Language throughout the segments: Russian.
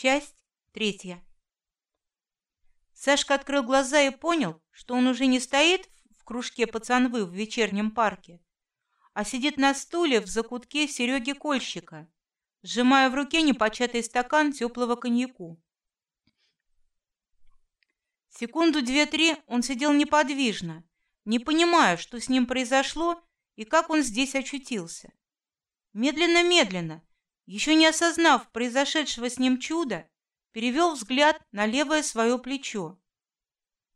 Часть третья. Сашка открыл глаза и понял, что он уже не стоит в кружке пацанвы в вечернем парке, а сидит на стуле в закутке Сереги Кольщика, сжимая в руке непочатый стакан теплого коньяку. Секунду две-три он сидел неподвижно, не понимая, что с ним произошло и как он здесь очутился. Медленно-медленно, еще не осознав произошедшего с ним чуда, перевел взгляд на левое свое плечо.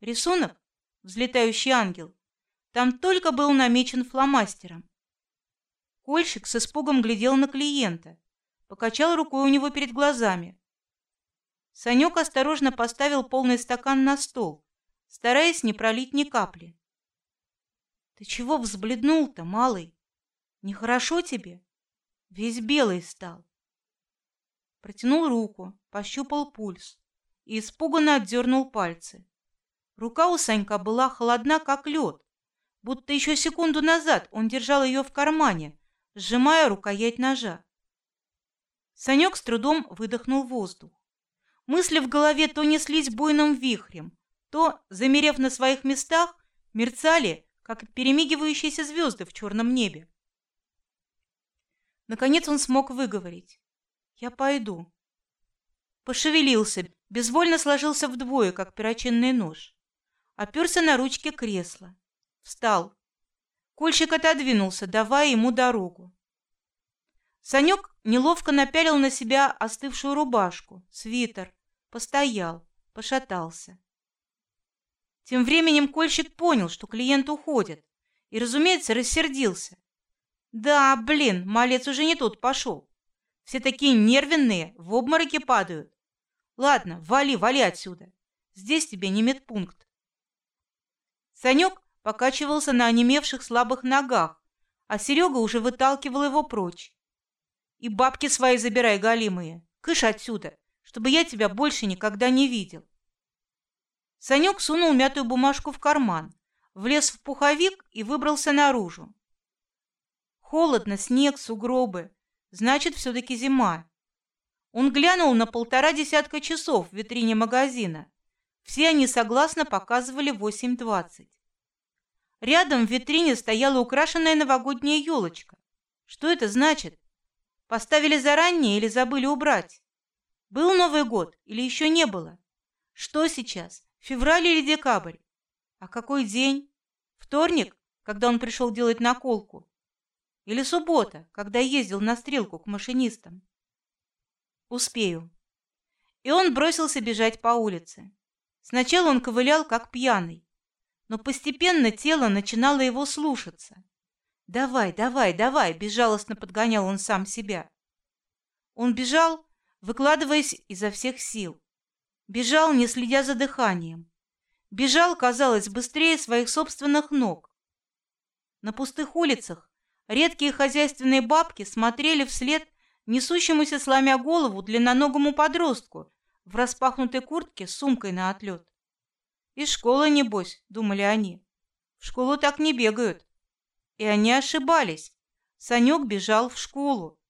Рисунок, взлетающий ангел, там только был намечен фломастером. Кольщик с испугом глядел на клиента, покачал рукой у него перед глазами. Санек осторожно поставил полный стакан на стол, стараясь не пролить ни капли. Ты чего взбледнул-то, малый? Нехорошо тебе? Весь белый стал. Протянул руку, пощупал пульс и испуганно отдернул пальцы. Рука у Санька была холодна, как лед, будто еще секунду назад он держал ее в кармане, сжимая рукоять ножа. Санек с трудом выдохнул воздух. Мысли в голове то неслись буйным вихрем, то, замерев на своих местах, мерцали, как перемигивающиеся звезды в черном небе. Наконец он смог выговорить: "Я пойду". Пошевелился, безвольно сложился вдвое, как перочинный нож, оперся на ручки кресла, встал. Кольщик отодвинулся, давая ему дорогу. Санек неловко напялил на себя остывшую рубашку, свитер, постоял, пошатался. Тем временем Кольщик понял, что клиент уходит, и, разумеется, рассердился. Да, блин, малец уже не тут пошел. Все такие нервные, в обмороке падают. Ладно, вали, вали отсюда. Здесь тебе не медпункт. Санек покачивался на онемевших слабых ногах, а Серега уже выталкивал его прочь. И бабки свои забирай, галимые, кыш отсюда, чтобы я тебя больше никогда не видел. Санек сунул мятую бумажку в карман, влез в пуховик и выбрался наружу. Холодно, снег, сугробы, значит, все-таки зима. Он глянул на полтора десятка часов в витрине магазина. Все они согласно показывали восемь двадцать. Рядом в витрине стояла украшенная новогодняя елочка. Что это значит? Поставили заранее или забыли убрать? Был Новый год или еще не было? Что сейчас? Февраль или декабрь? А какой день? Вторник, когда он пришел делать наколку? Или суббота, когда ездил на стрелку к машинистам? Успею. И он бросился бежать по улице. Сначала он ковылял как пьяный, но постепенно тело начинало его слушаться. Давай, давай, давай, безжалостно подгонял он сам себя. Он бежал, выкладываясь изо всех сил. Бежал, не следя за дыханием. Бежал, казалось, быстрее своих собственных ног. На пустых улицах редкие хозяйственные бабки смотрели вслед несущемуся сломя голову длинноногому подростку в распахнутой куртке с сумкой на отлет. Из школы небось, думали они. В школу так не бегают. И они ошибались. Санек бежал в школу.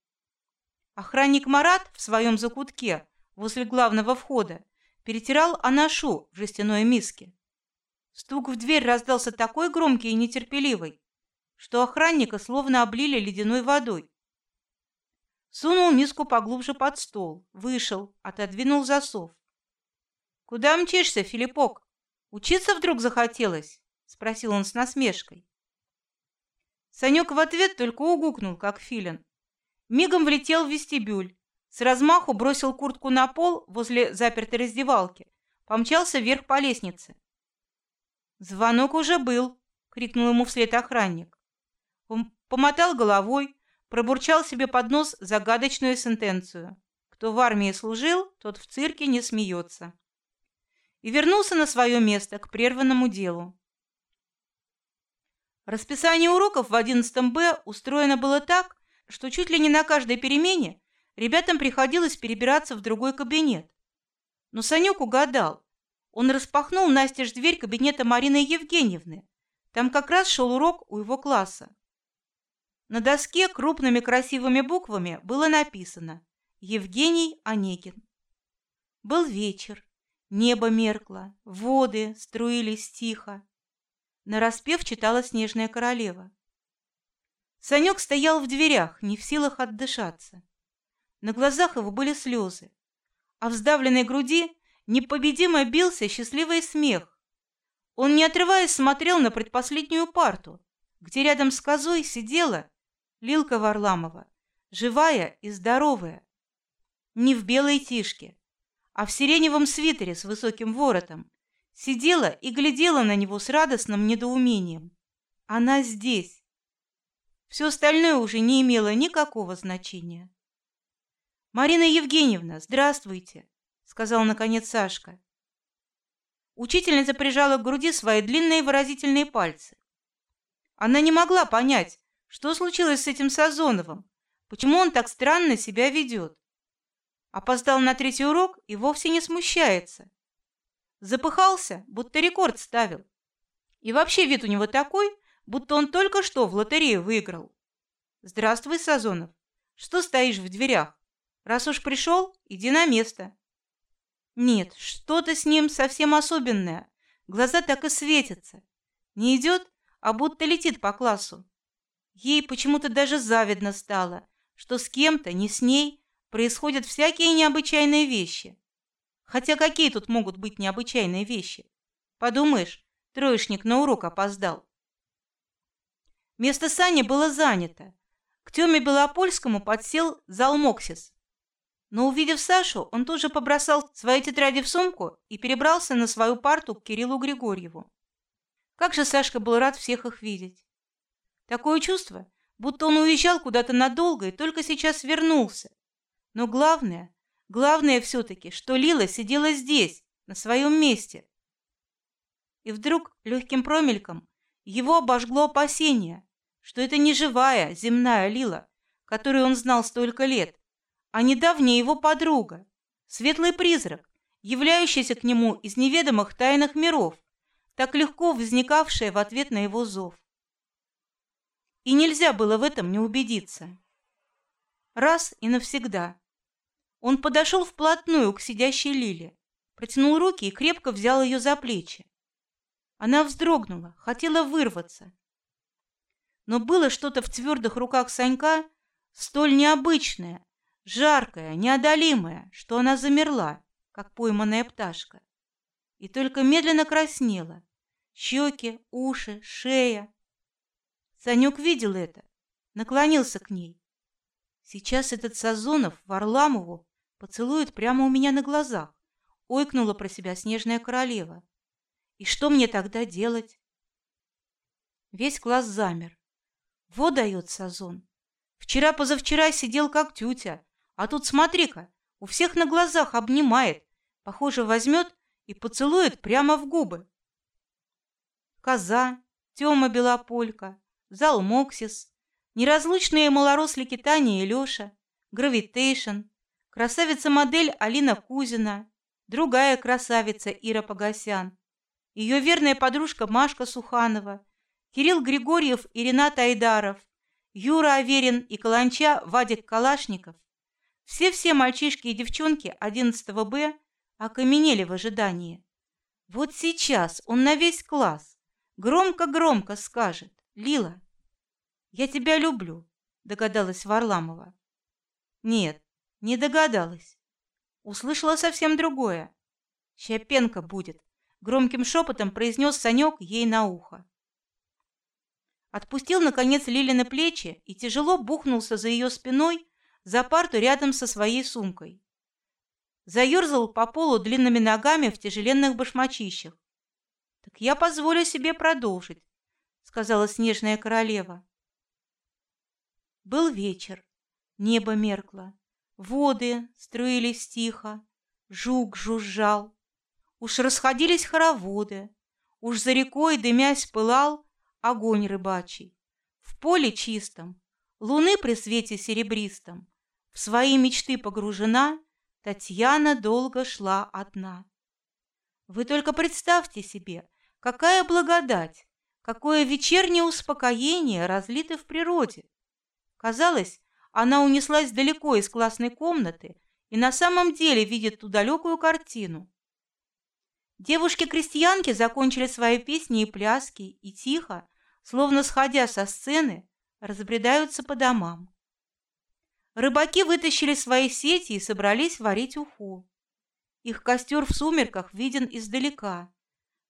Охранник Марат в своем закутке возле главного входа перетирал анашу в жестяной миске. Стук в дверь раздался такой громкий и нетерпеливый, что охранника словно облили ледяной водой. Сунул миску поглубже под стол, вышел, отодвинул засов. Куда мчишься, Филиппок? Учиться вдруг захотелось? спросил он с насмешкой. Санек в ответ только угукнул, как филин. Мигом влетел в вестибюль, с размаху бросил куртку на пол возле запертой раздевалки, помчался вверх по лестнице. Звонок уже был, крикнул ему вслед охранник. Помотал головой, пробурчал себе под нос загадочную сентенцию: кто в армии служил, тот в цирке не смеется. И вернулся на свое место к прерванному делу. Расписание уроков в 11 Б устроено было так, что чуть ли не на каждой перемене Ребятам приходилось перебираться в другой кабинет. Но Санек угадал. Он распахнул настежь дверь кабинета Марины Евгеньевны. Там как раз шел урок у его класса. На доске крупными красивыми буквами было написано: Евгений Онегин. Был вечер, небо меркло, воды струились тихо. Нараспев читала снежная королева. Санек стоял в дверях, не в силах отдышаться. На глазах его были слезы, а в сдавленной груди непобедимо бился счастливый смех. Он, не отрываясь, смотрел на предпоследнюю парту, где рядом с козой сидела Лилка Варламова, живая и здоровая. Не в белой тишке, а в сиреневом свитере с высоким воротом. Сидела и глядела на него с радостным недоумением. Она здесь. Все остальное уже не имело никакого значения. Марина Евгеньевна, здравствуйте, сказал наконец Сашка. Учительница прижала к груди свои длинные выразительные пальцы. Она не могла понять, что случилось с этим Сазоновым, почему он так странно себя ведет. Опоздал на третий урок и вовсе не смущается. Запыхался, будто рекорд ставил. И вообще вид у него такой, будто он только что в лотерею выиграл. Здравствуй, Сазонов. Что стоишь в дверях? Раз уж пришел, иди на место. Нет, что-то с ним совсем особенное. Глаза так и светятся. Не идет, а будто летит по классу. Ей почему-то даже завидно стало, что с кем-то, не с ней, происходят всякие необычайные вещи. Хотя какие тут могут быть необычайные вещи? Подумаешь, троечник на урок опоздал. Место Сани было занято. К Тёме Белопольскому подсел Залмоксис. Но увидев Сашу, он тут же побросал свои тетради в сумку и перебрался на свою парту к Кириллу Григорьеву. Как же Сашка был рад всех их видеть. Такое чувство, будто он уезжал куда-то надолго и только сейчас вернулся. Но главное, главное все-таки, что Лила сидела здесь, на своем месте. И вдруг легким промельком его обожгло опасение, что это не живая земная Лила, которую он знал столько лет, а недавняя его подруга, светлый призрак, являющийся к нему из неведомых тайных миров, так легко возникавшая в ответ на его зов. И нельзя было в этом не убедиться. Раз и навсегда. Он подошел вплотную к сидящей Лиле, протянул руки и крепко взял ее за плечи. Она вздрогнула, хотела вырваться. Но было что-то в твердых руках Санька столь необычное, жаркое, неодолимое, что она замерла, как пойманная пташка и только медленно краснела. Щеки, уши, шея. Санек видел это, наклонился к ней. Сейчас этот Сазонов Варламову поцелует прямо у меня на глазах. Ойкнула про себя снежная королева. И что мне тогда делать? Весь класс замер. Вот дает Сазон. Вчера-позавчера сидел как тютя, а тут смотри-ка, у всех на глазах обнимает. Похоже, возьмет и поцелует прямо в губы. Коза, Тёма Белополька, Зал Моксис, неразлучные малорослики Таня и Лёша, Гравитейшн, красавица-модель Алина Кузина, другая красавица Ира Погосян, ее верная подружка Машка Суханова, Кирилл Григорьев и Ренат Айдаров, Юра Аверин и Каланча Вадик Калашников. Все-все мальчишки и девчонки 11 Б окаменели в ожидании. Вот сейчас он на весь класс громко-громко скажет: "Лила, я тебя люблю", догадалась Варламова. Нет, не догадалась. Услышала совсем другое. Щепенко будет, громким шепотом произнес Санек ей на ухо. Отпустил наконец Лилины плечи и тяжело бухнулся за ее спиной за парту рядом со своей сумкой заерзал по полу длинными ногами в тяжеленных башмачищах. Так я позволю себе продолжить, сказала снежная королева. Был вечер, небо меркло, воды струились тихо, жук жужжал, уж расходились хороводы, уж за рекой дымясь пылал огонь рыбачий. В поле чистом, луны при свете серебристом, в свои мечты погружена Татьяна долго шла одна. Вы только представьте себе, какая благодать, какое вечернее успокоение разлито в природе. Казалось, она унеслась далеко из классной комнаты и на самом деле видит ту далекую картину. Девушки-крестьянки закончили свои песни и пляски и тихо, словно сходя со сцены, разбредаются по домам. Рыбаки вытащили свои сети и собрались варить уху. Их костер в сумерках виден издалека.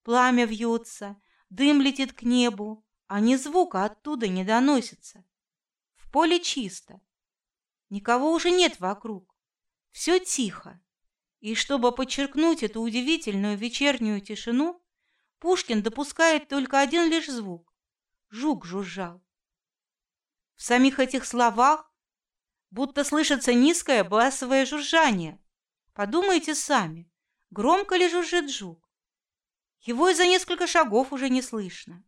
Пламя вьется, дым летит к небу, а ни звука оттуда не доносится. В поле чисто. Никого уже нет вокруг. Все тихо. И чтобы подчеркнуть эту удивительную вечернюю тишину, Пушкин допускает только один лишь звук. Жук жужжал. В самих этих словах будто слышится низкое басовое жужжание. Подумайте сами, громко ли жужжит жук? Его и за несколько шагов уже не слышно.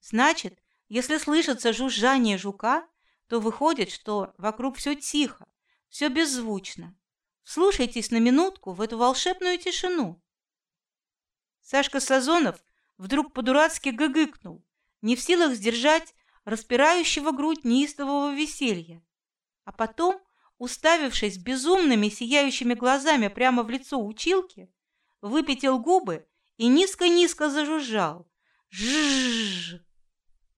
Значит, если слышится жужжание жука, то выходит, что вокруг все тихо, все беззвучно. Слушайтесь на минутку в эту волшебную тишину. Сашка Сазонов вдруг по-дурацки гыгыкнул, не в силах сдержать распирающего грудь неистового веселья. А потом, уставившись безумными сияющими глазами прямо в лицо училки, выпятил губы и низко-низко зажужжал. Жжж!